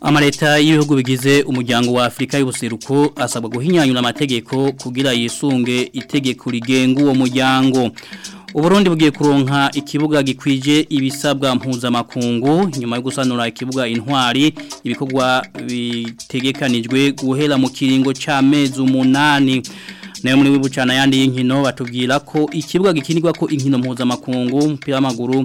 amaleta y'ibihugu bigize umuryango wa Afrika y'ubuseruko asabwa guhinyanyura amategeko kugira yisunge itegeko rigenga uwo muryango Uburundi bugiye kuronka ikibuga gikwije ibisabwa mpuzamakungu nyuma yo gusanura ikibuga intwari ibikorwa bitegekanijwe guhera mu kiringo cy'amezi umunani nayo muri wibucana yandi inkino batubwira ko ikibuga gikinirwa ko inkino mpuzamakungu umupira w'amaguru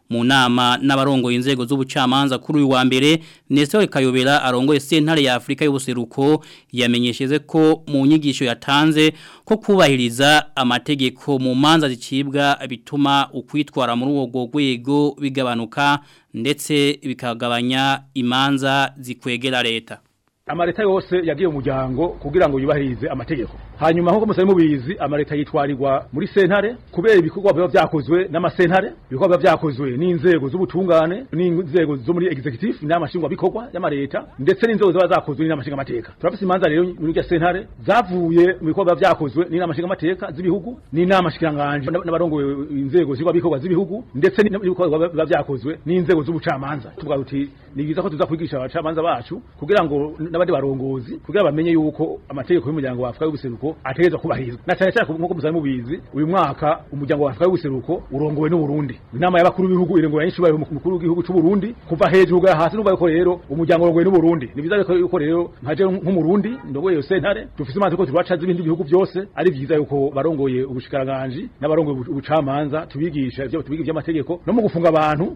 mu nama n'abarongoye inzego z'ubucamanza kuri uyu wa mbere Nestor Kayobera arongoye sentare ya Afrika y'ubuseruko yamenyesheje ko mu nyigisho yatanze ko kubahiriza amategeko mu manza zicibwa bituma ukwitwara muri uwo rwego bigabanuka ndetse bikagabanya imanza zikwegera leta amaleta yose yagiye umuryango kugira ngo yubahirize amategeko hanyuma nk'uko musari mubizi amaleta yitwarirwa muri sentare kubera ibikorwa biba byakozwe n'amasentare ibikorwa biba byakozwe n'inzego z'ubutungane n'inzego zo muri executive inama nshingwabikorwa y'amaleta ndetse n'inzego ziba zakozwe n'inama nshingamateka imanza rero muri iryo sentare zavuye mu bikorwa biba byakozwe n'inama nshingamateka z'ibihugu n'inama nshinganganji n'abarongoye inzego zibikorwa z'ibihugu ndetse n'ibikorwa biba byakozwe n'inzego z'ubucamanza tuvuga tuti ni byiza ko tuza kwigisha abacamanza bacu kugira ngo n'abandi barongozi kugira bamenye yuko amategeko y'umuryango wa Afurika y'ubuseruko ategerezwa kubahirizwa na cyane cyane nk'uko musanzwe mubizi uyu mwaka umuryango wa Afurika y'ubuseruko urongowe n'u Burundi inama y'abakuru b'ibihugu irongowe n'inshi bayo umukuru w'igihugu c'u kuva hejuru ugaya hasi n'ubaye ko rero umuryango urongowe n'u ni byiza yuko rero nkaje nk'umurundi ndogoye sentare dufise amazi ko turacaza ibindi bihugu byose ari byiza yuko barongoye ubushikiranganje n'abarongoye ubucamanza tubigisha ibyo tubiga iby'amategeko no mu gufunga abantu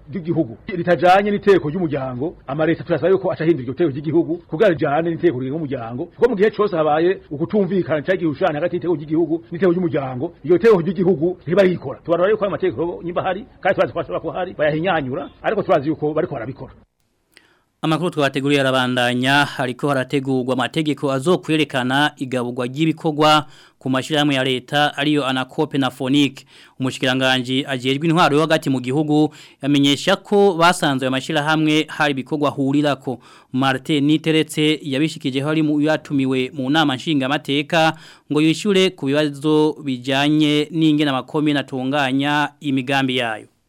ry'igihugu ritajanye n'itegeko ry'umuryango amaleta turasaba yuko acahindura iryo tegeko ry'igihugu kugira rijane n'itegeko rigenga umuryango kuko mu gihe cyose habaye ukutumvikana cyangwa gucana hagati y'itego ry'igihugu n'itego ry'umuryango iyo tego ry'igihugu ntibarikora tubarora yuko ayo mategeko nyimba hari kandi turazi ko hari bayahinyanyura ariko turazi yuko bariko barabikora Amakuru twabateguriye arabandanya hariko harategurwa amategeko azokwerekana igaburwa ry'ibikorwa ku mashirahamwe ya leta ariyo anakope na phonique umushikiranganje ajejwe intwaro yo hagati mu gihugu yamenyesha ko basanzwe amashirahamwe hari ibikorwa ko Martin Niteretse yabishikije hari mu yatumiwe mu nama nshinga mateka ngo yishure ku bibazo bijanye n'ingena na atunganya imigambi yayo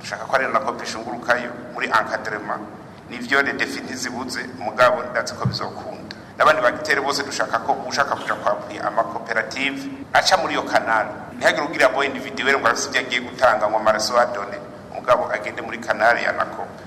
dushaka ko ari anakope ishungurukayo muri encadrement nivyo le defini zibuze mugabo ndazi ko bizokunda n'abandi bagiteri bose dushaka ko ushaka kuja kwapuri amakoperative aca muri iyo kanali ntihagire ubwira bo individuwele ngo arafise ibyo agiye gutanga ngo amaraso adone umugabo agende muri kanali ya nakopa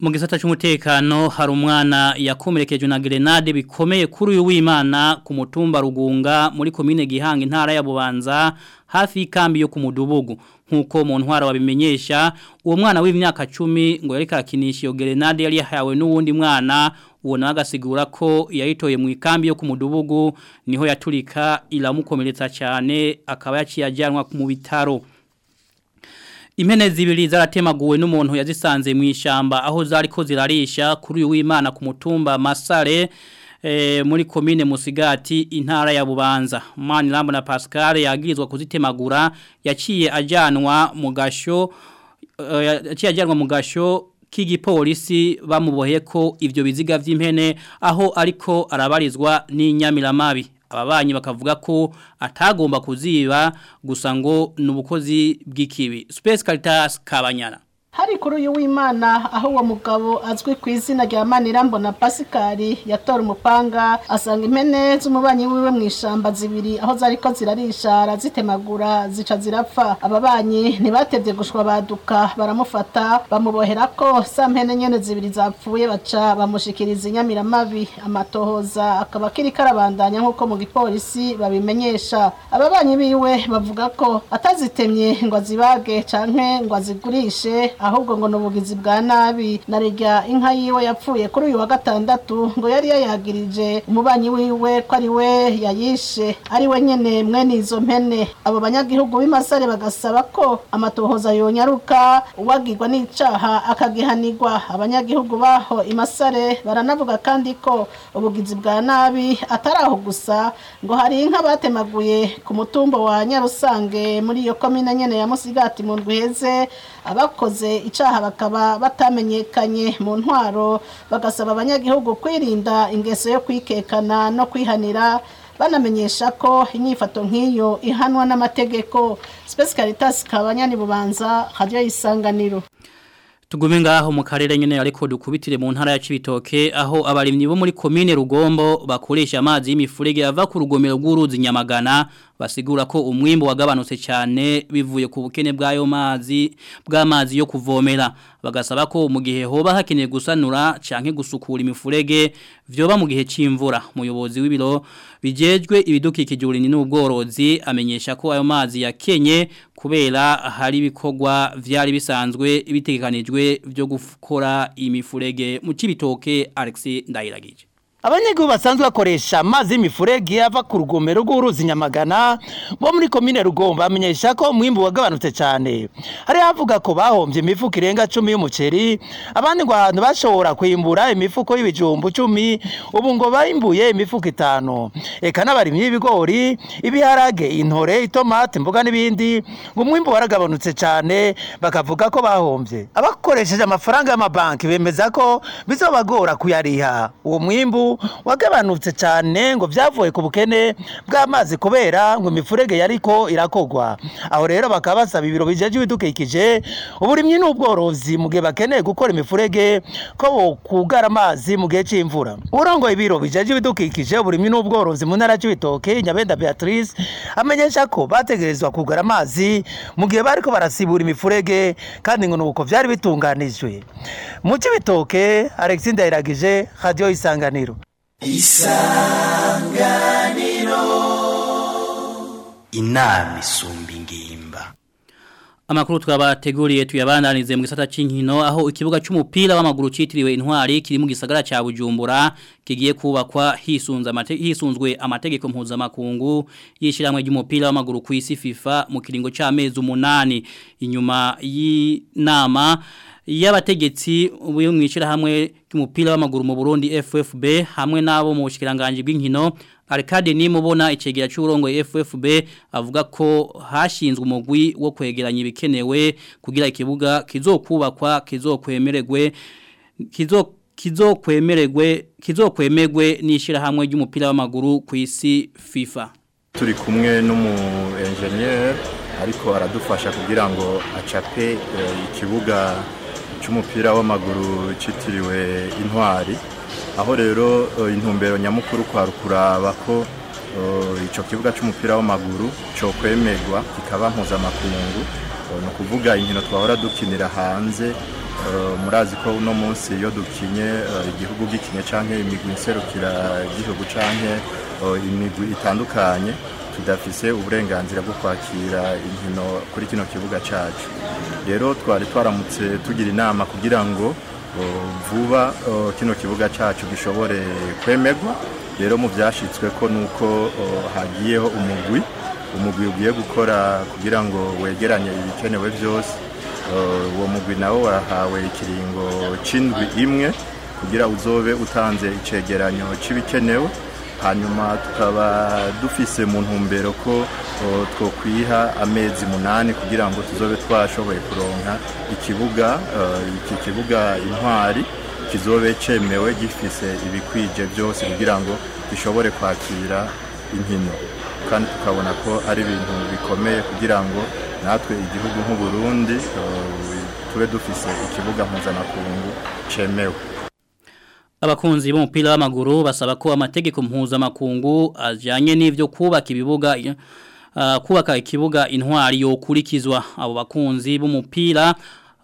mu gisata cy'umutekano hari umwana yakomerekeje na Grenade bikomeye kuri uyu w'imana ku mutumba rugunga muri komine gihanga intara ya bubanza hafi y'ikambi yo ku mudubugu. nk'uko mu ntwaro babimenyesha uwo mwana w'imyaka cumi ngo yari kakinisha iyo gerenade yari yahawe n'uwundi mwana uwo nawe agasigura ko yayitoye mu ikambi yo ku niho yaturika iramukomeretsa cyane akaba yaciye ajyanwa mu bitaro impene zibiri zaratemaguwe n'umuntu yazisanze mu ishyamba aho zari ko zirarisha kuri uyu w'imana ku mutumba masare Eh, muri komine musigati intara ya bubanza mani rambo na pascal yagirizwa kuzitemagura yaciye ajyanwa mu gasho eh, yaciye ajyanwa mu gasho k'igipolisi bamuboheye ko ibyo biziga by'impene aho ariko arabarizwa n'inyamiramabi ababanyi bakavuga ko atagomba kuziba gusa ngo n’ubukozi bw'ikibi space caritas kabanyara hari kuri uyu w'imana aho uwo mugabo azwi ku izina rya manirambona pasikari yatora umupanga asanga impene z'umubanyi wiwe mu ishyamba zibiri aho zariko zirarisha arazitemagura zica zirapfa aba banyi ntibatebye gushwa baduka baramufata bamubohera ko sa mpene nyene zibiri zapfuye baca bamushikiriza inyamiramabi amatohoza akaba akiri karabandanya nk'uko mu gipolisi babimenyesha aba banyi biwe bavuga ko atazitemye ngo azibage canke ngo azigurishe ahubwo ngo ni ubugizi bwa nabi na inka yiwe yapfuye kuri uyu wa gatandatu ngo yari yayagirije umubanyi wiwe ko ari we yayishe ari we nyine mwene izo mpene abo banyagihugu b'imasare bagasaba ko amatohoza yonyaruka uwagirwa n'icaha akagihanirwa abanyagihugu baho imasare baranavuga kandi ko ubugizi bwa nabi atari aho gusa ngo hari inka batemaguye ku mutumba wa nyarusange muri iyo komine nyene ya musigati mu ndwi heze abakoze bakoze icaha bakaba batamenyekanye mu ntwaro bagasaba abanyagihugu kwirinda ingeso yo kwikekana no kwihanira banamenyesha ko inyifato nk'iyo ihanwa n'amategeko Space Caritas Kabanyani Bubanza Radio Isanganiro tugume aho mu karere nyene ariko dukubitire mu ntara ya Cibitoke aho abarimyi bo muri commune Rugombo bakoresha amazi y'imifurege ava ku rugomero rw'uruzi Nyamagana basigura ko umwimbo wagabanutse cyane bivuye ku bukene bw'ayo mazi bw'amazi yo kuvomera bagasaba ko mu gihe hoba hakeneye gusanura canke gusukura imifurege vyoba mu gihe c'imvura muyobozi w'ibiro bijejwe ibidukikije urinini n'ubworozi amenyesha ko ayo mazi ya yakenye kubera hari ibikorwa vyari bisanzwe bitegekanijwe byo gukora imifurege mu cibitoke Alex Ndayiragije abanyagihugu basanzwe bakoresha amazi y'imifurege ava ku rugomero rw'uruzi nyamagana bo muri komine rugomba bamenyesha ko umwimbu wagabanutse cyane hari havuga ko bahombye imifuka irenga cumi y'umuceri abandi ngo ahantu bashobora kwimbura imifuko y'ibijumbu cumi ubu ngo bimbuye imifuka itanu reka n'abarimyi y'ibigori ibiharage intore itomati imboga n'ibindi ngo umwimbu waragabanutse cyane bakavuga ko bahombye abakoresheje amafaranga y'amabanki bemeza ko bizobagora kuyariha uwo mwimbu wagabanutse cyane ngo byavuye ku bukene bw'amazi kubera ngo imifurege yariko irakogwa aho rero bakaba basaba ibiro bijeje ibidukikije uburimyi n'ubworozi mu gihe bakeneye gukora imifurege ko bokugara amazi mu gihe cy'imvura urongoye ibiro bijeje ibidukikije uburimyi n'ubworozi mu ntara y'ibitoke nyabenda Beatrice amenyesha ko bategerezwa kugara amazi mu gihe bariko barasibura imifurege kandi ngo ni uko byari bitunganijwe mu cy'ibitoke Alexander Ndayiragije Radio Isanganiro isanganiro inama isumba ingimba amakuru twabateguriye tuyabandanirize mu gisata cy'inkino aho ikibuga cy'umupira w'amaguru cyitiriwe intwari kiri mu gisagara cya Bujumbura kigiye kubakwa hisunze amate hisunzwe amategeko mpuzamakungu yishiramwe ry'umupira w'amaguru ku isi FIFA mu kiringo cy'amezi umunani inyuma y'inama y'abategetsi yo mu hamwe ry'umupira w'amaguru mu Burundi FFB hamwe n'abo mu bushikiranganje bw'inkino Arcade nimubona icegera cy'urongo FFB avuga ko hashinzwe umugwi wo kwegeranya ibikenewe kugira ikibuga kizokubakwa kizokwemererwe kizok kizokwemererwe kizokwemerwe n'ishirahamwe ry'umupira w'amaguru ku isi FIFA turi kumwe n'umu engineer ariko aradufasha kugira ngo acape eh, ikibuga cy'umupira w'amaguru cyitiriwe intwari aho rero eh, intumbero nyamukuru kwari ukuraba ko eh, icyo kibuga cy'umupira w'amaguru cyo kwemerwa kikaba mpuzamakungu eh, ni ukuvuga inkino twahora dukinira hanze murazi ko uno munsi iyo dukinye igihugu gikinye cyangwa imigwi nserukira igihugu cyangwa imigwi itandukanye tudafise uburenganzira bwo kwakira inkino kuri kino kibuga cyacu rero twari twaramutse tugira inama kugira ngo vuba kino kibuga cyacu gishobore kwemerwa rero mu byashyitswe ko nuko hagiyeho umugwi umugwi ugiye gukora kugira ngo wegeranye ibikenewe byose uwo mugwi nawo wahawe ikiringo cy'indwi imwe kugira uzobe utanze icegeranyo cy'ibikenewe hanyuma tukaba dufise mu ntumbero ko twokwiha amezi munani kugira ngo tuzobe twashoboye kuronka ikibuga iki kibuga intwari kizobe cemewe gifise ibikwije byose kugira ngo gishobore kwakira inkino kandi tukabona ko ari ibintu bikomeye kugira ngo natwe igihugu nk'uburundi tube dufise ikibuga mpuzamakungu cemewe. abakunzi b'umupira w'amaguru basaba ko amategeko mpuzamakungu ajyanye n'ibyo kubaka ibibuga eh, kubaka ikibuga intwari yokurikizwa abo bakunzi b'umupira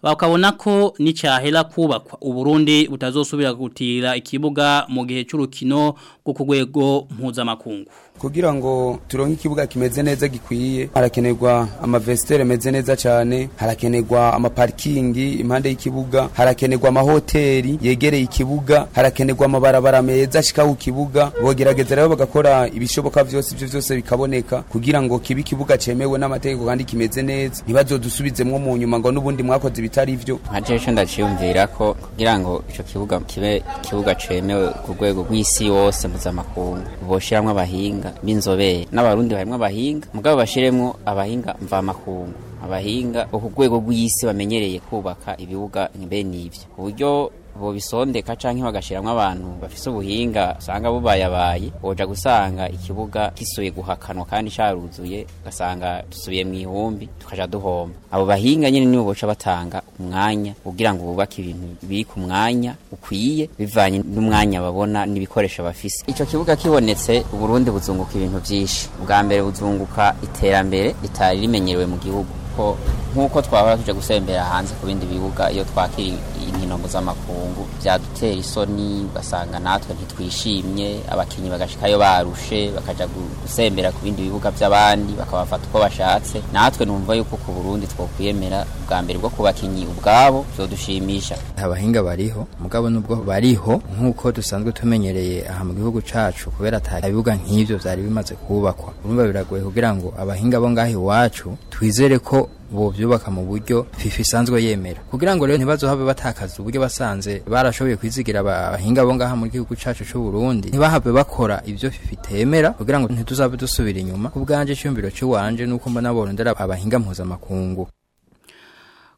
bakabona ko n'icyahera kubakwa uburundi butazosubira gutira ikibuga mu gihe cy'urukino rwo ku rwego mpuzamakungu kugira ngo turonke ikibuga kimeze neza gikwiye harakenerwa amavesiteri ameze neza cyane harakenerwa amaparkingi impande y'ikibuga harakenerwa amahoteli yegereye ikibuga harakenerwa amabarabara meza ashika ku bogerageza rero bagakora ibishoboka byose ibyo byose bikaboneka kugira ngo kibe ikibuga cemewe n'amategeko kandi kimeze neza ntibazodusubizemwo mu nyuma ngo n'ubundi mwakoze ibitari byo nka jeje ndaciyumvira ko kugira ngo icyo kibuga kibe ikibuga cemewe ku rwego rw'isi yose mpuzamakungu boshiramwo abahinga abahinga b'inzobere n'abarundi barimo abahinga mugabo bashyiremo abahinga mvamakungu abahinga bo rwego rw'isi bamenyereye kubaka ibibuga nk'ibe n'ibyo uburyo bobisondeka cyangwa bagashyiramo abantu bafite ubuhinga usanga bubayabaye woja gusanga ikibuga kisuye guhakanwa kandi cyaruzuye ugasanga dusubiye mu ihumbi tukajya duhomba abo bahinga nyine nibo boca batanga umwanya kugira ngo bubake ibintu biri ku mwanya ukwiye bivanye n'umwanya babona n'ibikoresho bafise icyo kibuga kibonetse uburundi buzunguka ibintu byinshi ubwa mbere buzunguka iterambere ritari rimenyerewe mu gihugu ko nk'uko twahora tujya gusembera hanze ku bindi bibuga iyo twakira inkino mpuzamakungu byadutera isoni ugasanga natwe ntitwishimye abakinnyi bagashikayo barushe bakajya gusembera ku bindi bibuga by'abandi bakabafata uko bashatse natwe numva yuko ku burundi twokwiyemera bwa mbere bwo ku bakinnyi ubwabo byodushimisha abahinga bariho mugabo nubwo bariho nk'uko dusanzwe tumenyereye aha mu gihugu cyacu kubera atari nk'ibyo byari bimaze kubakwa urumva biragoye kugira ngo abahinga bo ngaho iwacu twizere ko ko bobyubaka mu buryo FIFA isanzwe yemera kugira ngo rero ntibazohave batakaza uburyo basanze barashoboye kwizigira abahinga bo ngaha muri gihugu cyacu cy’u Burundi ntibahave bakora ibyo FIFA itemera kugira ngo ntituzabe dusubira inyuma kubganje cyumbiro ciwanje nuko mbona borondera abahinga mpuzamakungu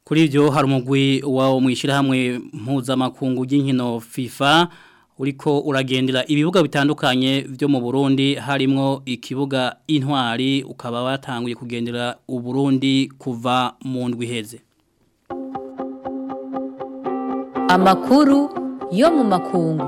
kuri ibyo hari umugwi wawo mu ishyirahamwe mpuzamakungu ry'inkino FIFA uriko uragendera ibibuga bitandukanye byo mu Burundi harimo ikibuga intwari ukaba watanguye kugendera u Burundi kuva mu ndwi iheze amakuru yo mu makungu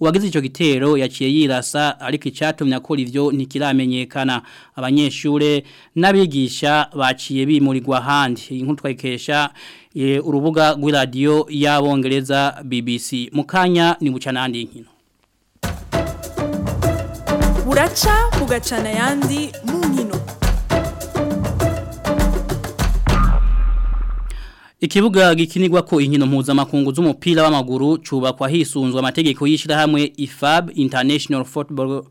uwagize icyo gitero yaciye yirasa ariko icyatumye ko ivyo ntikiramenyekana abanyeshure n'abigisha baciye bimurirwa ahandi iyi nkuru urubuga rw'iradiyo y'abongereza BBC mukanya ni bucana ahandi nkino buraca bugacana ayandi mu Ikibuga gikinigwa ko inkino mpuzamakungu z'umupira w'amaguru cubakwa hisunzwe amategeko y'ishirahamwe IFAB International Football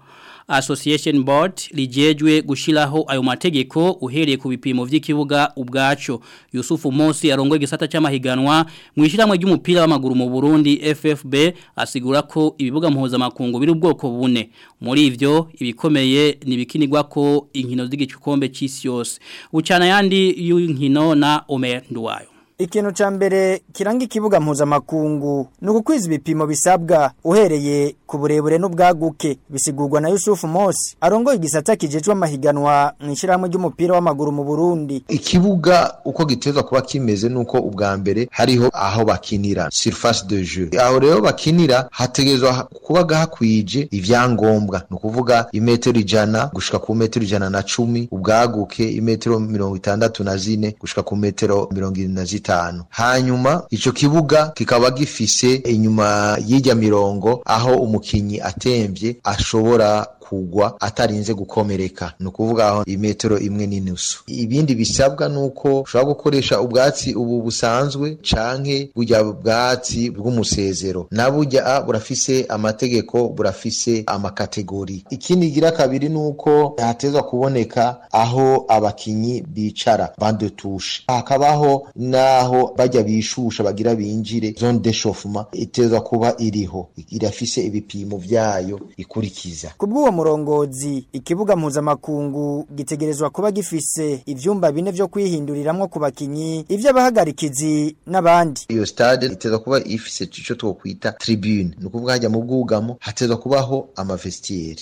association board lijejwe gushiraho ayo mategeko uhereye ku bipimo by’ikibuga ubwaco Yusufu Mosi arongoye gisata cy'amahiganwa mu ishiramwe ry'umupira w'amaguru mu Burundi FFB asigura ko ibibuga muhoza makungu biri ubwoko bune muri ivyo ibikomeye nibikinirwa ko inkino z’igicukombe cy'isi yose ucana yandi y'inkino na Omer Nduwayo ikintu cya mbere kiranga ikibuga mpuzamakungu ni ugukwiza ibipimo bisabwa uhereye ku burebure n'ubwaguke bisigurwa na Yusuf Mose arongoye igisata kijejwe amahiganwa mu ishyirahamwe ry'umupira w'amaguru mu burundi ikibuga uko gitezwa kuba kimeze nuko ubwa mbere hariho aho bakinira surface de jeu aho rero bakinira hategezwa kuba gakwije ibyangombwa ni ukuvuga imetero ijana gushika ku metero ijana na cumi ubwaguke imetero mirongo itandatu na zine gushika ku metero mirongo irindwi na zitanu itanu hanyuma icyo kibuga kikaba gifise inyuma y'ijya mirongo aho umukinnyi atembye ashobora kugwa atarinze gukomereka ni ukuvuga aho imetero imwe n'inusu ibindi bisabwa ni uko ushobora gukoresha ubwatsi ubu busanzwe canke burya bwatsi bw'umusezero na burya burafise amategeko burafise amakategori ikindi gira kabiri ni uko hatezwa kuboneka aho abakinnyi bicara bandetushe hakabaho n'aho bajya bishusha bagira binjire zone de chauffement itezwa kuba iriho irafise ibipimo byayo ikurikiza kubw'uwo murongozi ikibuga mpuzamakungu gitegerezwa kuba gifise ibyumba bine byo kwihinduriramo ku bakinyi ivy'abahagarikizi n'abandi iyo stade iteza kuba ifise ico twokwita tribune ni ukuvuga hajya mu bwugamo hateza kubaho ama vestiaire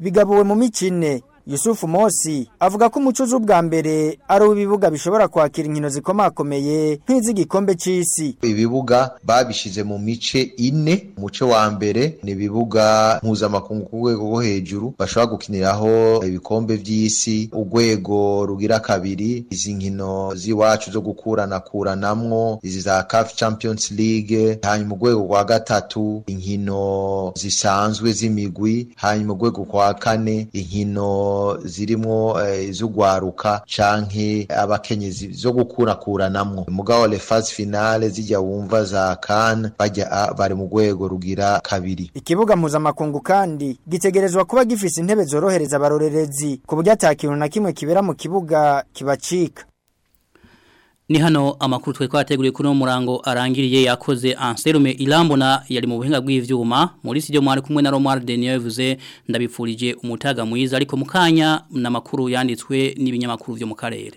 bigabuwe mu mikine yusufu Mosi avuga ko umucuzi ubwa mbere ari uw'ibibuga bishobora kwakira inkino zikomakomeye nk'iz'igikombe cy'isi ibibuga babishize mu mice ine umuce wa mbere ni ibibuga mpuzamakungu ku rwego rwo hejuru bashobora gukiniraho ibikombe by'isi urwego rugira kabiri izi nkino z'iwacu zo gukuranakuranamwo izi za CAF Champions League hanyuma urwego rwa gatatu inkino zisanzwe z'imigwi hanyuma urwego kwa kane inkino zirimo eh, iz'ugwaruka canke abakenyezi zo gukurakuranamwo mugabo le phase finale zijya wumva za kan bajya bari mu rwego rugira kabiri ikibuga mpuzamakungu kandi gitegerezwa kuba gifise intebe zorohereza abarorerezi ku buryo atakintu na kimwe kibera mu kibuga kibacika Ni hano amakuru twe twateguriye kuri uno murango arangiriye yakoze Anselme Irambona yari mu buhinga bw'ivyuma muri studio mwari kumwe na Romar Denier yavuze ndabipfurije umutaga mwiza ariko mukanya na makuru yanditswe n'ibinyamakuru byo mu karere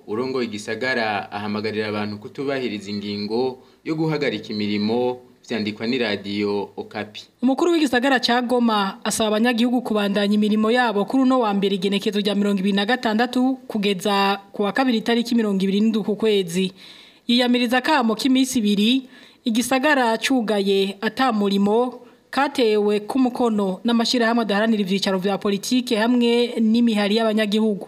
urongoye igisagara ahamagarira abantu kutubahiriza ingingo yo guhagarika imirimo byandikwa n'iradiyo okapi umukuru w'igisagara cya goma asaba abanyagihugu kubandanya imirimo yabo kuri uno wa mbere igenekezo rya mirongo ibiri na gatandatu kugeza ku wa kabiri itariki mirongo ibiri n'ukwezi yiyamiriza akamo k'iminsi ibiri igisagara cyugaye atamurimo katewe k'umukono n'amashyirahamwe adaharanira ibyicaro bya politiki hamwe n'imihari y'abanyagihugu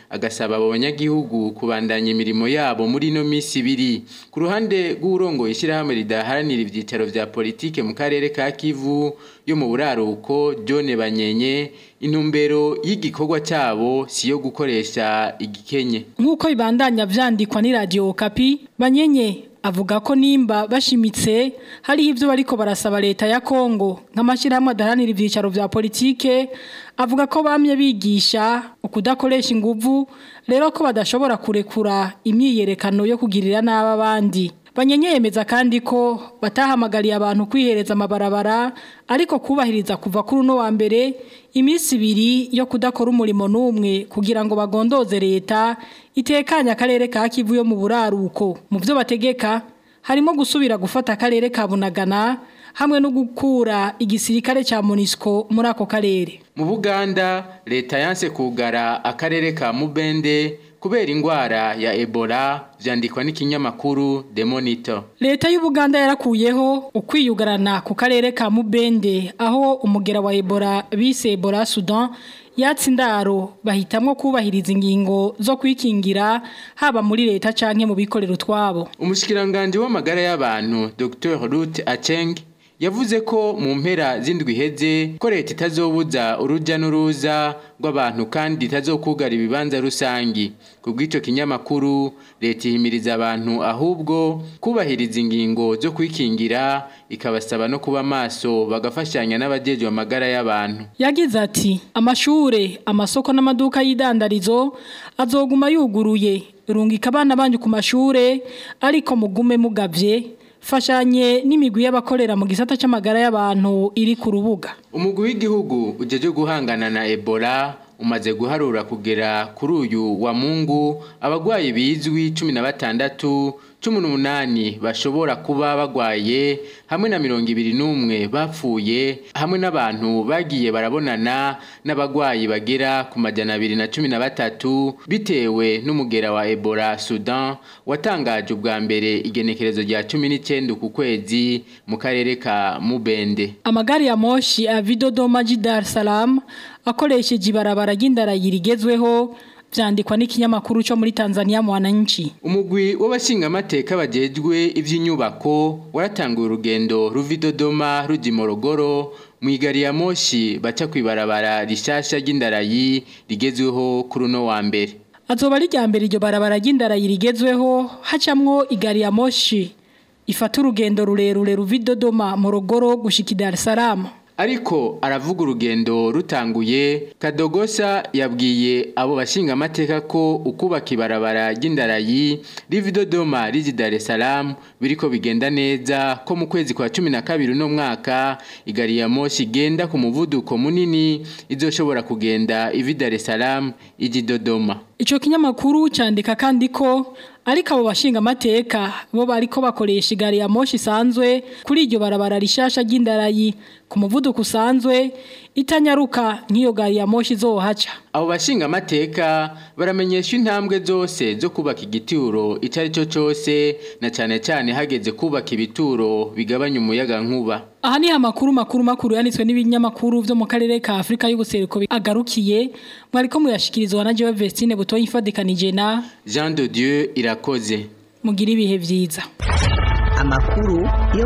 agasaba abo banyagihugu kubandanya imirimo yabo muri ino minsi ibiri ku ruhande rw'urongo ishyirahamwe ridaharanira ibyicaro bya politiki mu karere ka kivu yo mu buraruko John banyenye intumbero y'igikorwa cyabo si yo gukoresha igikenye nk'uko bibandanya byandikwa Radio kapi banyenye avuga ko nimba bashimitse hari ibyo bariko barasaba leta ya Kongo nk'amashyirahamwe adaharanira ibyicaro bya politike avuga ko bamye bigisha ukudakoresha inguvu rero ko badashobora kurekura imyiyerekano yo kugirira n'aba bandi banyeyemeza kandi ko batahamagariye abantu kwihereza amabarabara ariko kubahiriza kuva kuri uno wa mbere iminsi ibiri yo kudakora umurimo n'umwe kugira ngo bagondoze leta itekanya akarere ka kivu yo mu buraruko mu byo bategeka harimo gusubira gufata akarere ka bunagana hamwe no gukura igisirikare cya munisiko muri ako karere mu buganda leta yanse kugara akarere ka mubende kubera indwara ya Ebola vyandikwa n'ikinyamakuru The Monitor. Leta y'Ubuganda yarakuyeho ukwiyugarana ku karere ka Mubende aho umugera wa Ebola bise Ebola Sudan yatsi ndaro bahitamwo kubahiriza ingingo zo kwikingira haba muri leta canke mu bikorero twabo. Umushikiranganje w'amagara y'abantu Dr. Ruth Acheng yavuze ko mu mpera z'indwi iheze ko leta itazobuza urujya n'uruza rw'abantu kandi itazokugara ibibanza rusange ku bw'icyo kinyamakuru leta ihimiriza abantu ahubwo kubahiriza ingingo zo kwikingira ikabasaba no kuba maso bagafashanya n'abajejwe amagara y'abantu yagize ati amashure amasoko n'amaduka y'idandarizo azoguma yuguruye rungika abana banyu ku mashure ariko mugume mugabye fashanye n'imigwi y'abakorera mu gisata cy'amagara y'abantu iri ku rubuga umugwi w'igihugu ujejwe guhangana na Ebola umaze guharura kugera kuri uyu wa mungu abagwayi bizwi 16 cumi n'umunani bashobora kuba bagwaye hamwe na mirongo ibiri n'umwe bapfuye hamwe n'abantu bagiye barabonana n'abagwayi bagera ku majana abiri na cumi na batatu bitewe n'umugera wa Ebola Sudan watangaje ubwa mbere igenekerezo rya cumi n'icyenda ku kwezi mu karere ka Mubende amagari ya moshi avidodoma jidar salam akoresheje ibarabara ry'indara rigezweho byandikwa n'ikinyamakuru cyo muri Tanzania mu wananchi umugwi w'abashingamateka bagejwe iby'inyubako waratanguye urugendo Ruvidodoma, Dodoma rujya Morogoro mu ya moshi baca kwibarabara rishyashya ry'indarayi rigezweho kuri uno wa mbere azoba ari mbere iryo barabara ry'indarayi rigezweho hacamwo igari ya moshi ifata urugendo rurerure ruva Dodoma Morogoro gushyika i Dar es Salaam ariko aravuga urugendo rutanguye kadogosa yabwiye abo bashinga amateka ko ukubaka ibarabara ry'indarayi riva idodoma rizi dar es salaam biriko bigenda neza ko mu kwezi kwa cumi na kabiri uno mwaka igari ya moshi igenda ku muvuduko munini izoshobora kugenda ivi dar es salaam ijya icyo kinyamakuru cyandika kandi ko ariko abo bashingamateka bo bariko bakoresha igari ya moshi isanzwe kuri barabara rishasha ry'indarayi ku muvuduko usanzwe itanyaruka n’iyo gari ya moshi izohaca abo bashingamateka baramenyesha intambwe zose zo kubaka igituro icyo ari cyo cyose na cyane cyane hageze kubaka ibituro bigabanya umuyaga nkuba aha ni amakuru makuru makuru yanditswe n'ibinyamakuru byo mu karere ka Afrika y'ubuseruko agarukiye bariko muyashikirizwa na Joe Vestine butoye ifadikanije na Jean de Dieu irakoze mugira ibihe amakuru yo